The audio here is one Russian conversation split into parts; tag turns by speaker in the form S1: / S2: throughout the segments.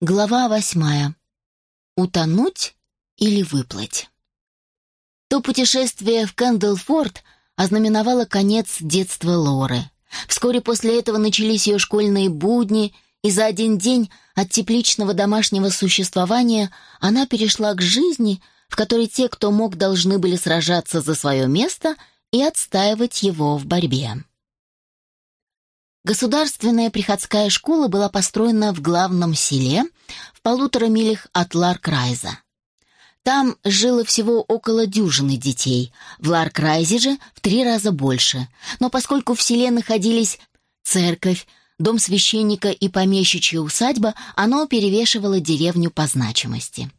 S1: Глава восьмая. Утонуть или выплыть? То путешествие в Кэндлфорд ознаменовало конец детства Лоры. Вскоре после этого начались ее школьные будни, и за один день от тепличного домашнего существования она перешла к жизни, в которой те, кто мог, должны были сражаться за свое место и отстаивать его в борьбе. Государственная приходская школа была построена в главном селе в полутора милях от Ларкрайза. Там жило всего около дюжины детей, в Ларкрайзе же в три раза больше. Но поскольку в селе находились церковь, дом священника и помещичья усадьба, оно перевешивало деревню по значимости.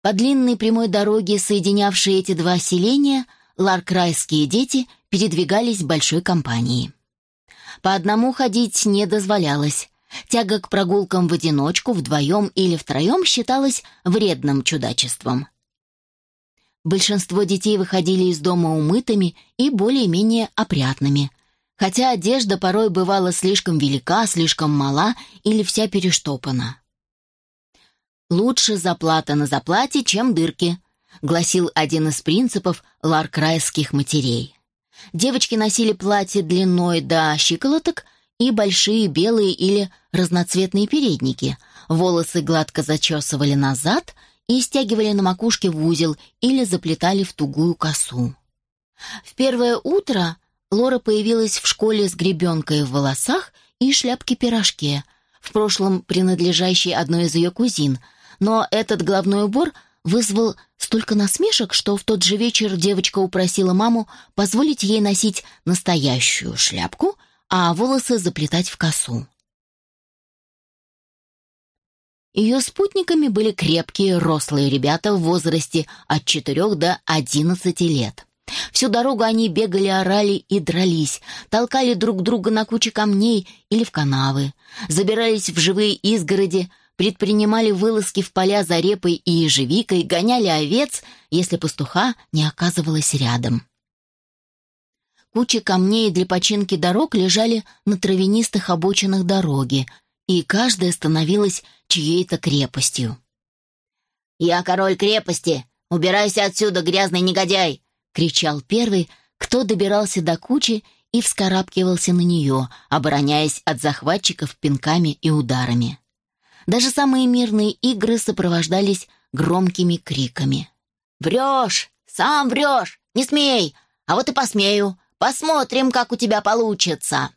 S1: По длинной прямой дороге, соединявшей эти два селения, ларкрайские дети передвигались большой компанией. По одному ходить не дозволялось. Тяга к прогулкам в одиночку, вдвоем или втроем считалась вредным чудачеством. Большинство детей выходили из дома умытыми и более-менее опрятными, хотя одежда порой бывала слишком велика, слишком мала или вся перештопана. «Лучше заплата на заплате, чем дырки», — гласил один из принципов ларкрайских матерей. Девочки носили платья длиной до щиколоток и большие белые или разноцветные передники. Волосы гладко зачесывали назад и стягивали на макушке в узел или заплетали в тугую косу. В первое утро Лора появилась в школе с гребенкой в волосах и шляпке-пирожке, в прошлом принадлежащей одной из ее кузин, но этот головной убор вызвал столько насмешек, что в тот же вечер девочка упросила маму позволить ей носить настоящую шляпку, а волосы заплетать в косу. Ее спутниками были крепкие, рослые ребята в возрасте от 4 до 11 лет. Всю дорогу они бегали, орали и дрались, толкали друг друга на куче камней или в канавы, забирались в живые изгороди, предпринимали вылазки в поля за репой и ежевикой, гоняли овец, если пастуха не оказывалось рядом. Кучи камней для починки дорог лежали на травянистых обочинах дороги, и каждая становилась чьей-то крепостью. «Я король крепости! Убирайся отсюда, грязный негодяй!» — кричал первый, кто добирался до кучи и вскарабкивался на нее, обороняясь от захватчиков пинками и ударами. Даже самые мирные игры сопровождались громкими криками. «Врешь! Сам врешь! Не смей! А вот и посмею! Посмотрим, как у тебя получится!»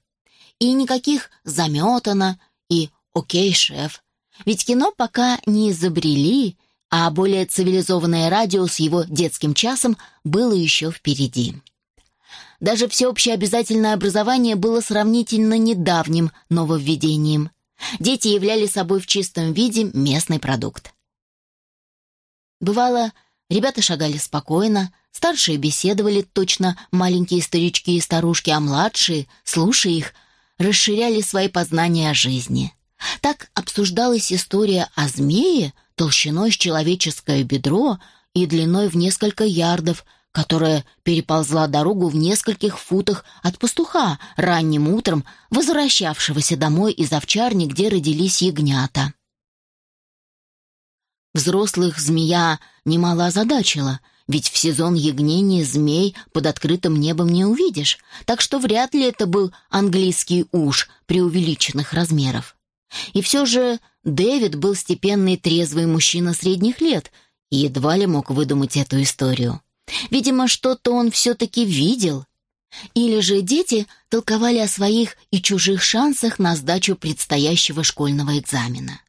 S1: И никаких «заметано» и «окей, шеф». Ведь кино пока не изобрели, а более цивилизованное радио с его детским часом было еще впереди. Даже всеобщее обязательное образование было сравнительно недавним нововведением. Дети являли собой в чистом виде местный продукт. Бывало, ребята шагали спокойно, старшие беседовали точно маленькие старички и старушки, а младшие, слушая их, расширяли свои познания о жизни. Так обсуждалась история о змее толщиной с человеческое бедро и длиной в несколько ярдов – которая переползла дорогу в нескольких футах от пастуха ранним утром, возвращавшегося домой из овчарни, где родились ягнята. Взрослых змея немало озадачила, ведь в сезон ягнения змей под открытым небом не увидишь, так что вряд ли это был английский уж преувеличенных размеров. И все же Дэвид был степенный трезвый мужчина средних лет и едва ли мог выдумать эту историю. Видимо, что-то он все-таки видел. Или же дети толковали о своих и чужих шансах на сдачу предстоящего школьного экзамена.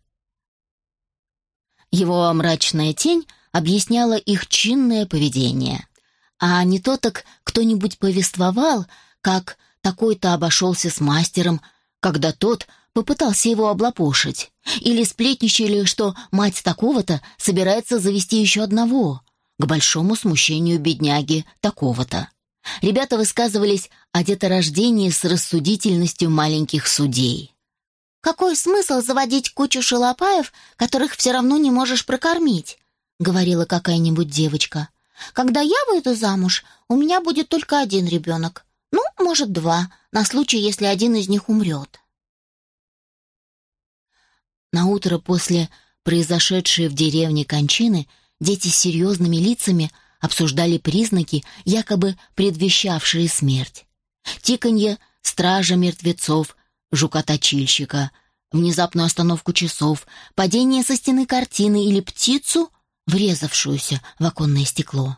S1: Его мрачная тень объясняла их чинное поведение. А не то так кто-нибудь повествовал, как такой-то обошелся с мастером, когда тот попытался его облапошить, или сплетничали, что мать такого-то собирается завести еще одного, к большому смущению бедняги такого-то. Ребята высказывались о деторождении с рассудительностью маленьких судей. «Какой смысл заводить кучу шалопаев, которых все равно не можешь прокормить?» — говорила какая-нибудь девочка. «Когда я выйду замуж, у меня будет только один ребенок. Ну, может, два, на случай, если один из них умрет». На утро после произошедшей в деревне кончины дети с серьезными лицами обсуждали признаки, якобы предвещавшие смерть. Тиканье стража мертвецов, жука-точильщика, внезапную остановку часов, падение со стены картины или птицу, врезавшуюся в оконное стекло.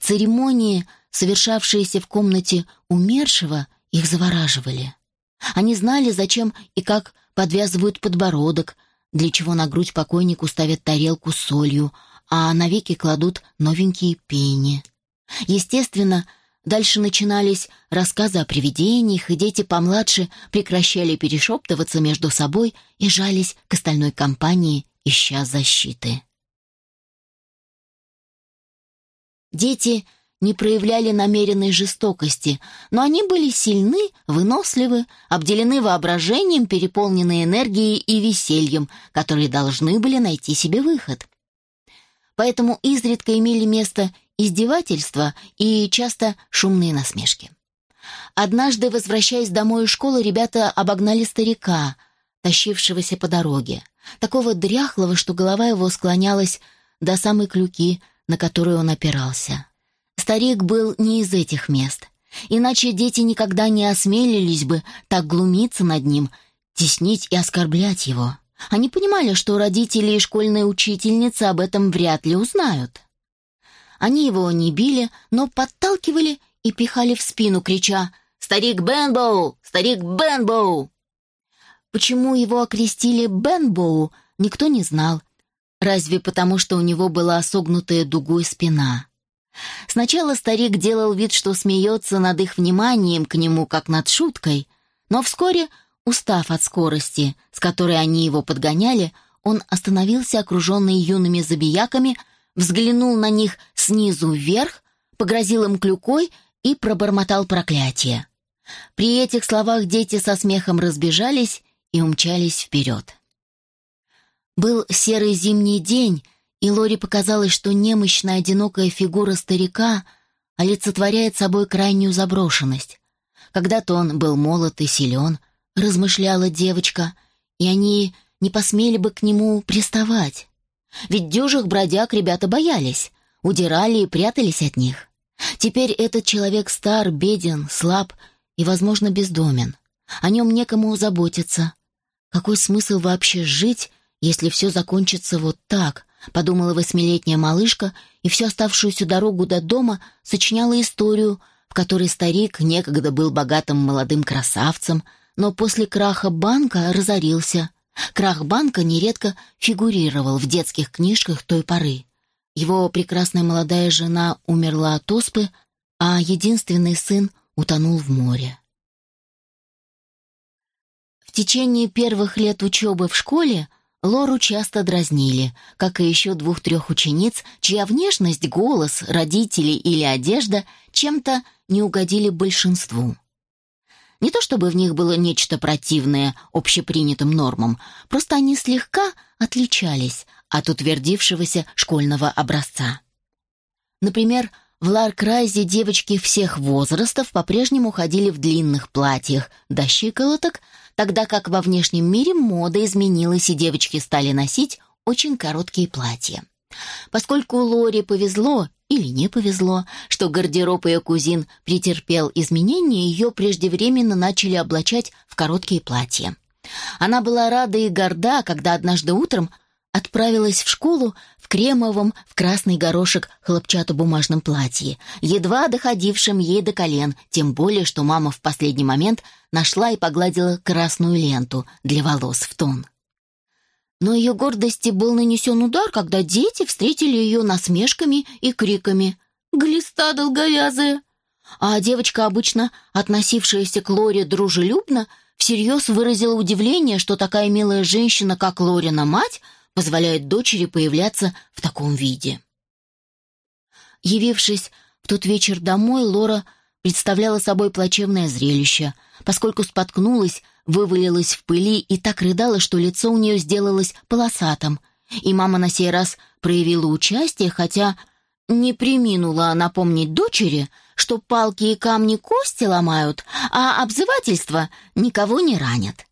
S1: Церемонии, совершавшиеся в комнате умершего, их завораживали. Они знали, зачем и как подвязывают подбородок, для чего на грудь покойнику ставят тарелку с солью, а на веки кладут новенькие пени. Естественно, дальше начинались рассказы о привидениях, и дети помладше прекращали перешептываться между собой и жались к остальной компании, ища защиты. Дети не проявляли намеренной жестокости, но они были сильны, выносливы, обделены воображением, переполнены энергией и весельем, которые должны были найти себе выход. Поэтому изредка имели место издевательства и часто шумные насмешки. Однажды, возвращаясь домой из школы, ребята обогнали старика, тащившегося по дороге, такого дряхлого, что голова его склонялась до самой клюки, на которую он опирался. Старик был не из этих мест, иначе дети никогда не осмелились бы так глумиться над ним, теснить и оскорблять его. Они понимали, что родители и школьная учительница об этом вряд ли узнают. Они его не били, но подталкивали и пихали в спину, крича «Старик Бенбоу! Старик Бенбоу!». Почему его окрестили Бенбоу, никто не знал, Разве потому, что у него была согнутая дугой спина? Сначала старик делал вид, что смеется над их вниманием к нему, как над шуткой, но вскоре, устав от скорости, с которой они его подгоняли, он остановился, окруженный юными забияками, взглянул на них снизу вверх, погрозил им клюкой и пробормотал проклятие. При этих словах дети со смехом разбежались и умчались вперед. Был серый зимний день, и Лори показалось, что немощная одинокая фигура старика олицетворяет собой крайнюю заброшенность. Когда-то он был молод и силен, размышляла девочка, и они не посмели бы к нему приставать. Ведь дюжих бродяг ребята боялись, удирали и прятались от них. Теперь этот человек стар, беден, слаб и, возможно, бездомен. О нем некому заботиться. Какой смысл вообще жить, если все закончится вот так, подумала восьмилетняя малышка и всю оставшуюся дорогу до дома сочиняла историю, в которой старик некогда был богатым молодым красавцем, но после краха банка разорился. Крах банка нередко фигурировал в детских книжках той поры. Его прекрасная молодая жена умерла от оспы, а единственный сын утонул в море. В течение первых лет учебы в школе Лору часто дразнили, как и еще двух-трех учениц, чья внешность, голос, родители или одежда чем-то не угодили большинству. Не то чтобы в них было нечто противное общепринятым нормам, просто они слегка отличались от утвердившегося школьного образца. Например, в Ларкрайзе девочки всех возрастов по-прежнему ходили в длинных платьях до щиколоток, тогда как во внешнем мире мода изменилась, и девочки стали носить очень короткие платья. Поскольку Лоре повезло или не повезло, что гардероб ее кузин претерпел изменения, ее преждевременно начали облачать в короткие платья. Она была рада и горда, когда однажды утром отправилась в школу в кремовом, в красный горошек хлопчатобумажном платье, едва доходившем ей до колен, тем более, что мама в последний момент нашла и погладила красную ленту для волос в тон. Но ее гордости был нанесен удар, когда дети встретили ее насмешками и криками «Глиста долговязая!». А девочка, обычно относившаяся к Лоре дружелюбно, всерьез выразила удивление, что такая милая женщина, как Лорина мать, позволяет дочери появляться в таком виде. Явившись в тот вечер домой, Лора представляла собой плачевное зрелище, поскольку споткнулась, вывалилась в пыли и так рыдала, что лицо у нее сделалось полосатым. И мама на сей раз проявила участие, хотя не приминула напомнить дочери, что палки и камни кости ломают, а обзывательства никого не ранят.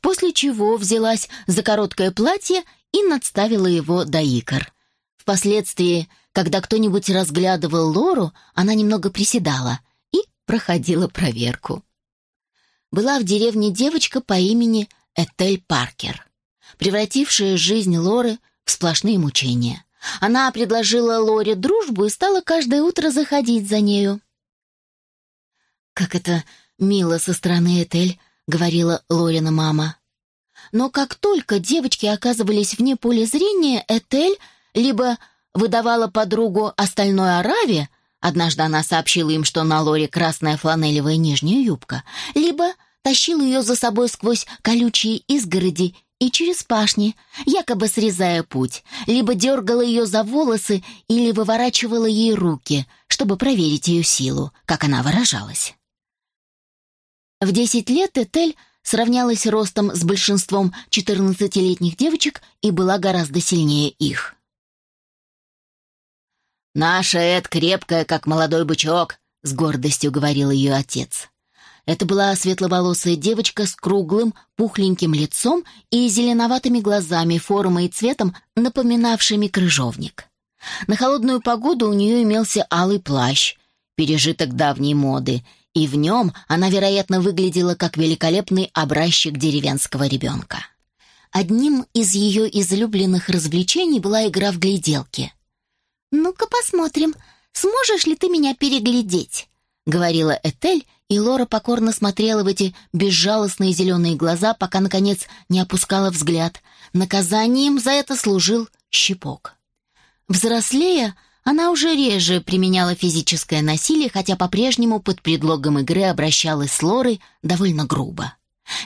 S1: после чего взялась за короткое платье и надставила его до икр. Впоследствии, когда кто-нибудь разглядывал Лору, она немного приседала и проходила проверку. Была в деревне девочка по имени Этель Паркер, превратившая жизнь Лоры в сплошные мучения. Она предложила Лоре дружбу и стала каждое утро заходить за нею. «Как это мило со стороны Этель», — говорила Лорина мама. Но как только девочки оказывались вне поля зрения, Этель либо выдавала подругу остальной Араве, однажды она сообщила им, что на Лоре красная фланелевая нижняя юбка, либо тащила ее за собой сквозь колючие изгороди и через пашни, якобы срезая путь, либо дергала ее за волосы или выворачивала ей руки, чтобы проверить ее силу, как она выражалась. В десять лет Этель сравнялась ростом с большинством 14-летних девочек и была гораздо сильнее их. «Наша Эд крепкая, как молодой бычок», — с гордостью говорил ее отец. Это была светловолосая девочка с круглым, пухленьким лицом и зеленоватыми глазами, формой и цветом, напоминавшими крыжовник. На холодную погоду у нее имелся алый плащ, пережиток давней моды, и в нем она, вероятно, выглядела как великолепный образчик деревенского ребенка. Одним из ее излюбленных развлечений была игра в гляделки. «Ну-ка посмотрим, сможешь ли ты меня переглядеть?» — говорила Этель, и Лора покорно смотрела в эти безжалостные зеленые глаза, пока, наконец, не опускала взгляд. Наказанием за это служил щепок. Взрослея, она уже реже применяла физическое насилие, хотя по-прежнему под предлогом игры обращалась с Лорой довольно грубо.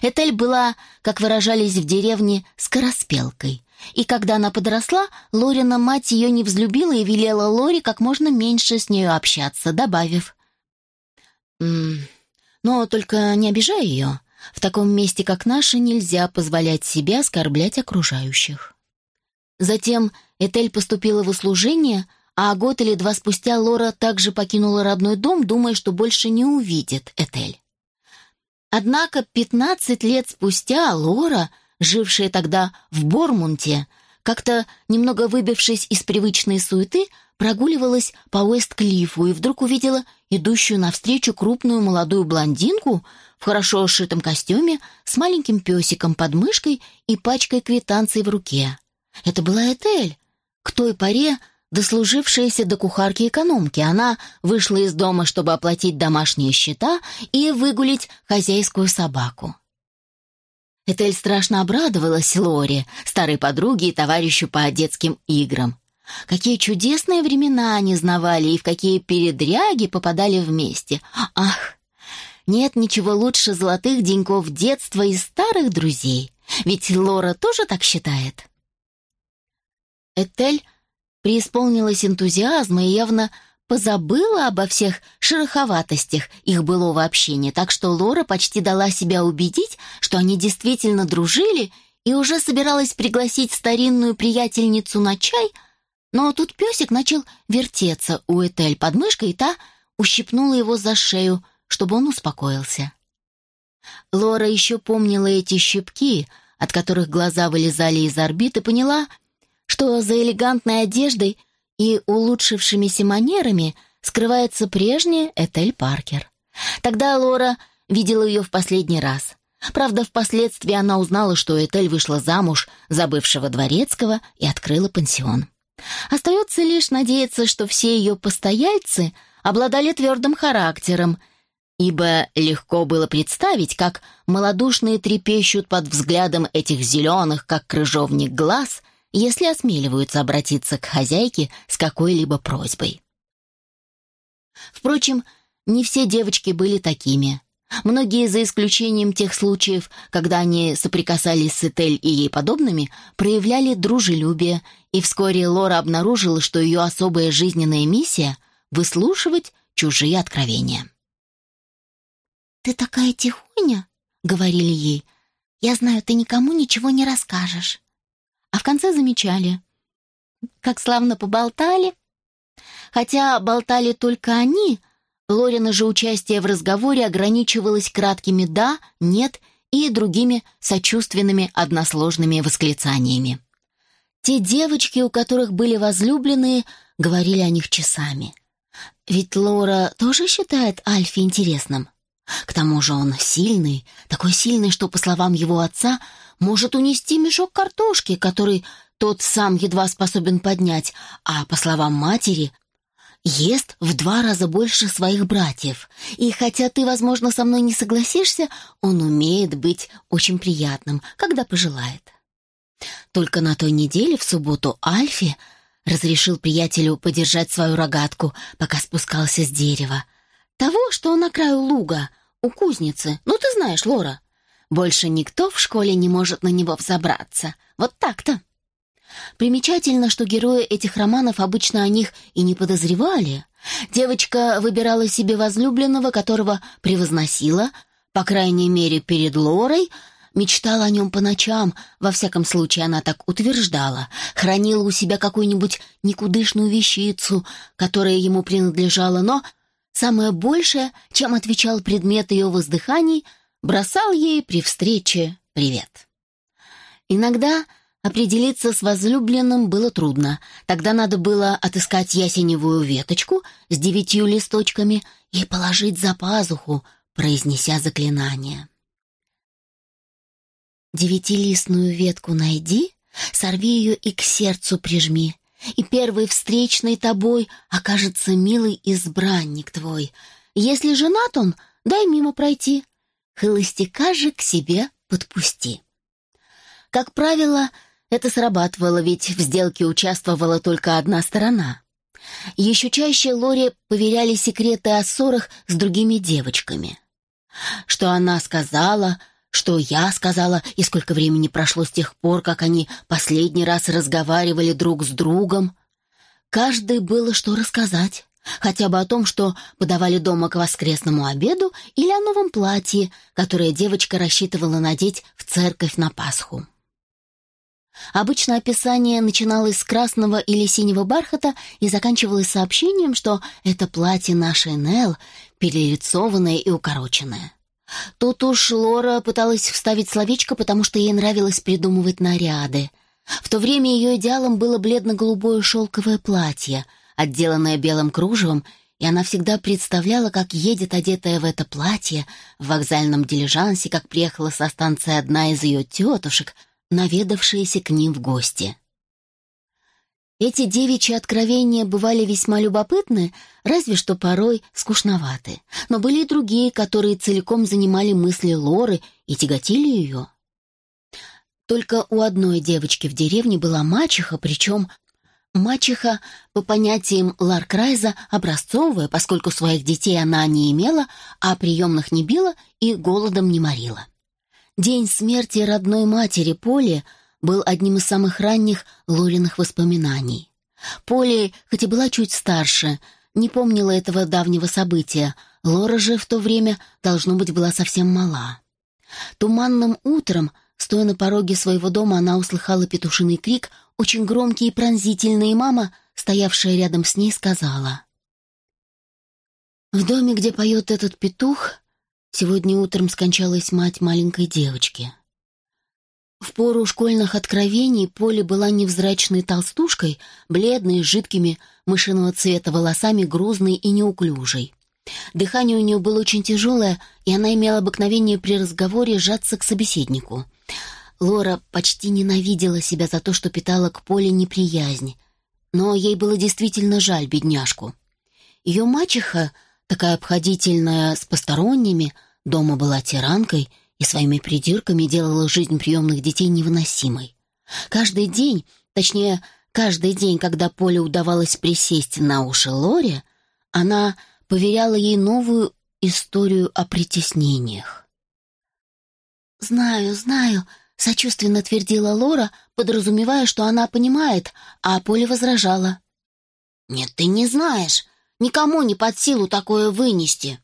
S1: Этель была, как выражались в деревне, скороспелкой. И когда она подросла, Лорина мать ее не взлюбила и велела Лоре как можно меньше с нею общаться, добавив «М -м, «Но только не обижай ее. В таком месте, как наше, нельзя позволять себе оскорблять окружающих». Затем Этель поступила в услужение – а год или два спустя Лора также покинула родной дом, думая, что больше не увидит Этель. Однако 15 лет спустя Лора, жившая тогда в Бормунте, как-то немного выбившись из привычной суеты, прогуливалась по Уэст-Клиффу и вдруг увидела идущую навстречу крупную молодую блондинку в хорошо сшитом костюме с маленьким песиком под мышкой и пачкой квитанций в руке. Это была Этель. К той поре дослужившаяся до кухарки-экономки. Она вышла из дома, чтобы оплатить домашние счета и выгулить хозяйскую собаку. Этель страшно обрадовалась Лоре, старой подруге и товарищу по детским играм. Какие чудесные времена они знавали и в какие передряги попадали вместе. Ах, нет ничего лучше золотых деньков детства и старых друзей. Ведь Лора тоже так считает. Этель преисполнилась энтузиазма и явно позабыла обо всех шероховатостях их былого общения, так что Лора почти дала себя убедить, что они действительно дружили и уже собиралась пригласить старинную приятельницу на чай, но тут песик начал вертеться у Этель под мышкой, и та ущипнула его за шею, чтобы он успокоился. Лора еще помнила эти щипки, от которых глаза вылезали из орбиты, поняла, что за элегантной одеждой и улучшившимися манерами скрывается прежняя Этель Паркер. Тогда Лора видела ее в последний раз. Правда, впоследствии она узнала, что Этель вышла замуж за бывшего дворецкого и открыла пансион. Остается лишь надеяться, что все ее постояльцы обладали твердым характером, ибо легко было представить, как малодушные трепещут под взглядом этих зеленых, как крыжовник, глаз, если осмеливаются обратиться к хозяйке с какой-либо просьбой. Впрочем, не все девочки были такими. Многие, за исключением тех случаев, когда они соприкасались с Этель и ей подобными, проявляли дружелюбие, и вскоре Лора обнаружила, что ее особая жизненная миссия — выслушивать чужие откровения. «Ты такая тихоня», — говорили ей. «Я знаю, ты никому ничего не расскажешь» а в конце замечали. Как славно поболтали. Хотя болтали только они, Лорина же участие в разговоре ограничивалось краткими «да», «нет» и другими сочувственными односложными восклицаниями. Те девочки, у которых были возлюбленные, говорили о них часами. Ведь Лора тоже считает Альфи интересным. К тому же он сильный, такой сильный, что, по словам его отца, может унести мешок картошки, который тот сам едва способен поднять, а, по словам матери, ест в два раза больше своих братьев. И хотя ты, возможно, со мной не согласишься, он умеет быть очень приятным, когда пожелает. Только на той неделе, в субботу, Альфи разрешил приятелю подержать свою рогатку, пока спускался с дерева. Того, что на краю луга, у кузницы. Ну, ты знаешь, Лора. Больше никто в школе не может на него взобраться. Вот так-то. Примечательно, что герои этих романов обычно о них и не подозревали. Девочка выбирала себе возлюбленного, которого превозносила, по крайней мере, перед Лорой, мечтала о нем по ночам, во всяком случае она так утверждала, хранила у себя какую-нибудь никудышную вещицу, которая ему принадлежала, но самое большее, чем отвечал предмет ее воздыханий, бросал ей при встрече привет. Иногда Определиться с возлюбленным было трудно. Тогда надо было отыскать ясеневую веточку с девятью листочками и положить за пазуху, произнеся заклинание. «Девятилистную ветку найди, сорви ее и к сердцу прижми, и первый встречный тобой окажется милый избранник твой. Если женат он, дай мимо пройти, холостяка же к себе подпусти». Как правило, это срабатывало, ведь в сделке участвовала только одна сторона. Еще чаще Лоре поверяли секреты о ссорах с другими девочками. Что она сказала, что я сказала, и сколько времени прошло с тех пор, как они последний раз разговаривали друг с другом. Каждой было что рассказать. Хотя бы о том, что подавали дома к воскресному обеду, или о новом платье, которое девочка рассчитывала надеть в церковь на Пасху. Обычно описание начиналось с красного или синего бархата и заканчивалось сообщением, что это платье нашей Нелл, перелицованное и укороченное. Тут уж Лора пыталась вставить словечко, потому что ей нравилось придумывать наряды. В то время ее идеалом было бледно-голубое шелковое платье, отделанное белым кружевом, и она всегда представляла, как едет одетая в это платье в вокзальном дилижансе, как приехала со станции одна из ее тетушек — наведавшиеся к ним в гости. Эти девичьи откровения бывали весьма любопытны, разве что порой скучноваты. Но были и другие, которые целиком занимали мысли Лоры и тяготили ее. Только у одной девочки в деревне была мачеха, причем мачеха, по понятиям Ларкрайза, образцовая, поскольку своих детей она не имела, а приемных не била и голодом не морила. День смерти родной матери Поли был одним из самых ранних Лориных воспоминаний. Поли, хоть и была чуть старше, не помнила этого давнего события, Лора же в то время, должно быть, была совсем мала. Туманным утром, стоя на пороге своего дома, она услыхала петушиный крик, очень громкий и пронзительный, и мама, стоявшая рядом с ней, сказала. «В доме, где поет этот петух, Сегодня утром скончалась мать маленькой девочки. В пору школьных откровений Поля была невзрачной толстушкой, бледной, с жидкими мышиного цвета волосами, грузной и неуклюжей. Дыхание у нее было очень тяжелое, и она имела обыкновение при разговоре сжаться к собеседнику. Лора почти ненавидела себя за то, что питала к Поле неприязнь, но ей было действительно жаль бедняжку. Ее мачеха такая обходительная с посторонними, дома была тиранкой и своими придирками делала жизнь приемных детей невыносимой. Каждый день, точнее, каждый день, когда Поле удавалось присесть на уши Лоре, она поверяла ей новую историю о притеснениях. «Знаю, знаю», — сочувственно твердила Лора, подразумевая, что она понимает, а Поле возражала. «Нет, ты не знаешь. Никому не под силу такое вынести.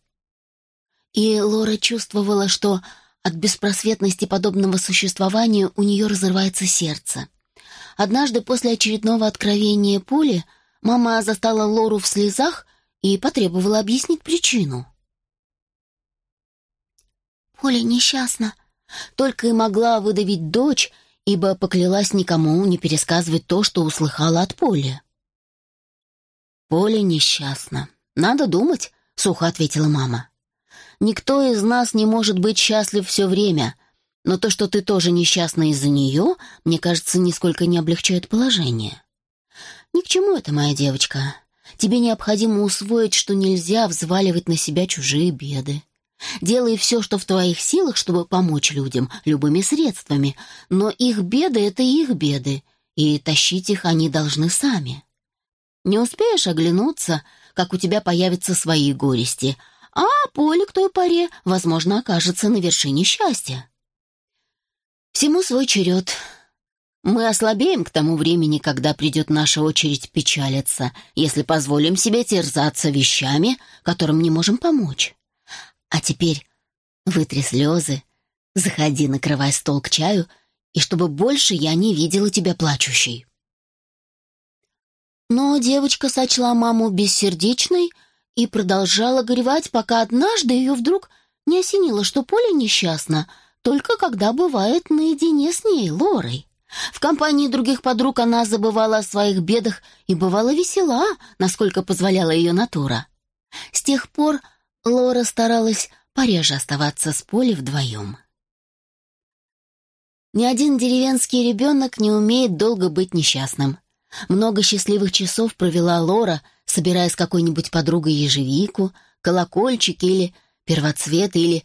S1: И Лора чувствовала, что от беспросветности подобного существования у нее разрывается сердце. Однажды после очередного откровения Поли мама застала Лору в слезах и потребовала объяснить причину. «Поля несчастна. Только и могла выдавить дочь, ибо поклялась никому не пересказывать то, что услыхала от Поли. «Поля несчастна. Надо думать», — сухо ответила мама. «Никто из нас не может быть счастлив все время, но то, что ты тоже несчастна из-за нее, мне кажется, нисколько не облегчает положение». «Ни к чему это, моя девочка. Тебе необходимо усвоить, что нельзя взваливать на себя чужие беды. Делай все, что в твоих силах, чтобы помочь людям любыми средствами, но их беды — это их беды, и тащить их они должны сами. Не успеешь оглянуться, как у тебя появятся свои горести, а поле к той поре, возможно, окажется на вершине счастья. Всему свой черед. Мы ослабеем к тому времени, когда придет наша очередь печалиться, если позволим себе терзаться вещами, которым не можем помочь. А теперь вытри слезы, заходи, накрывай стол к чаю, и чтобы больше я не видела тебя плачущей. Но девочка сочла маму бессердечной и продолжала горевать, пока однажды ее вдруг не осенило, что Поля несчастна, только когда бывает наедине с ней, Лорой. В компании других подруг она забывала о своих бедах и бывала весела, насколько позволяла ее натура. С тех пор Лора старалась пореже оставаться с Полей вдвоем. Ни один деревенский ребенок не умеет долго быть несчастным. Много счастливых часов провела Лора, собирая с какой-нибудь подругой ежевику, колокольчики или первоцветы, или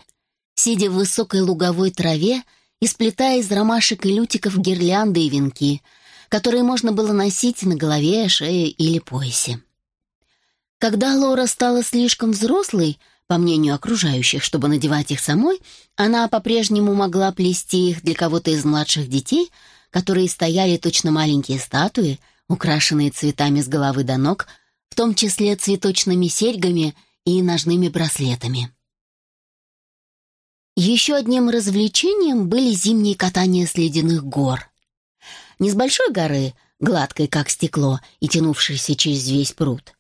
S1: сидя в высокой луговой траве и сплетая из ромашек и лютиков гирлянды и венки, которые можно было носить на голове, шее или поясе. Когда Лора стала слишком взрослой, по мнению окружающих, чтобы надевать их самой, она по-прежнему могла плести их для кого-то из младших детей, которые стояли точно маленькие статуи, украшенные цветами с головы до ног, в том числе цветочными серьгами и ножными браслетами. Еще одним развлечением были зимние катания с ледяных гор. Не с большой горы, гладкой как стекло и тянувшейся через весь пруд.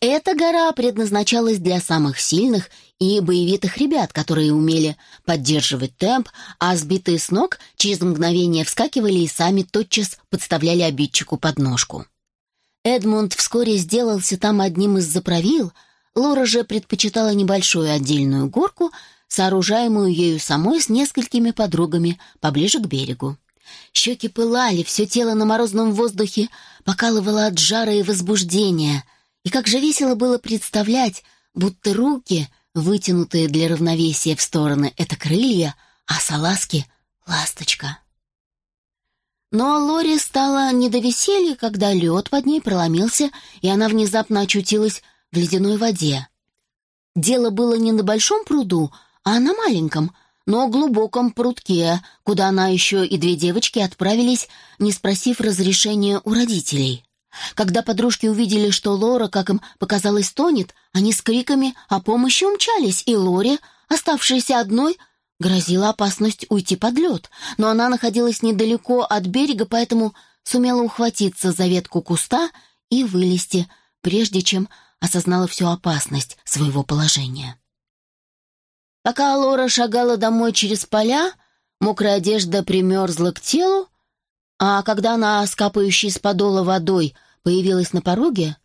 S1: Эта гора предназначалась для самых сильных и боевитых ребят, которые умели поддерживать темп, а сбитые с ног через мгновение вскакивали и сами тотчас подставляли обидчику подножку. Эдмунд вскоре сделался там одним из заправил, Лора же предпочитала небольшую отдельную горку, сооружаемую ею самой с несколькими подругами поближе к берегу. Щеки пылали, все тело на морозном воздухе покалывало от жара и возбуждения, и как же весело было представлять, будто руки, вытянутые для равновесия в стороны, — это крылья, а салазки — ласточка. Но Лори стало не до веселья, когда лед под ней проломился, и она внезапно очутилась в ледяной воде. Дело было не на большом пруду, а на маленьком, но глубоком прудке, куда она еще и две девочки отправились, не спросив разрешения у родителей. Когда подружки увидели, что Лора, как им показалось, тонет, они с криками о помощи умчались, и Лоре, оставшейся одной, Грозила опасность уйти под лед, но она находилась недалеко от берега, поэтому сумела ухватиться за ветку куста и вылезти, прежде чем осознала всю опасность своего положения. Пока Лора шагала домой через поля, мокрая одежда примерзла к телу, а когда она, скапающей с подола водой, появилась на пороге,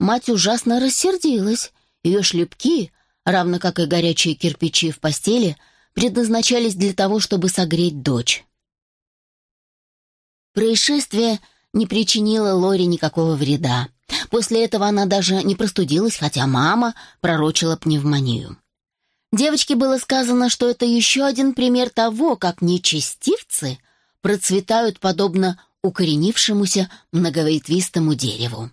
S1: мать ужасно рассердилась. Ее шлепки, равно как и горячие кирпичи в постели — предназначались для того, чтобы согреть дочь. Происшествие не причинило Лоре никакого вреда. После этого она даже не простудилась, хотя мама пророчила пневмонию. Девочке было сказано, что это еще один пример того, как нечестивцы процветают подобно укоренившемуся многоветвистому дереву.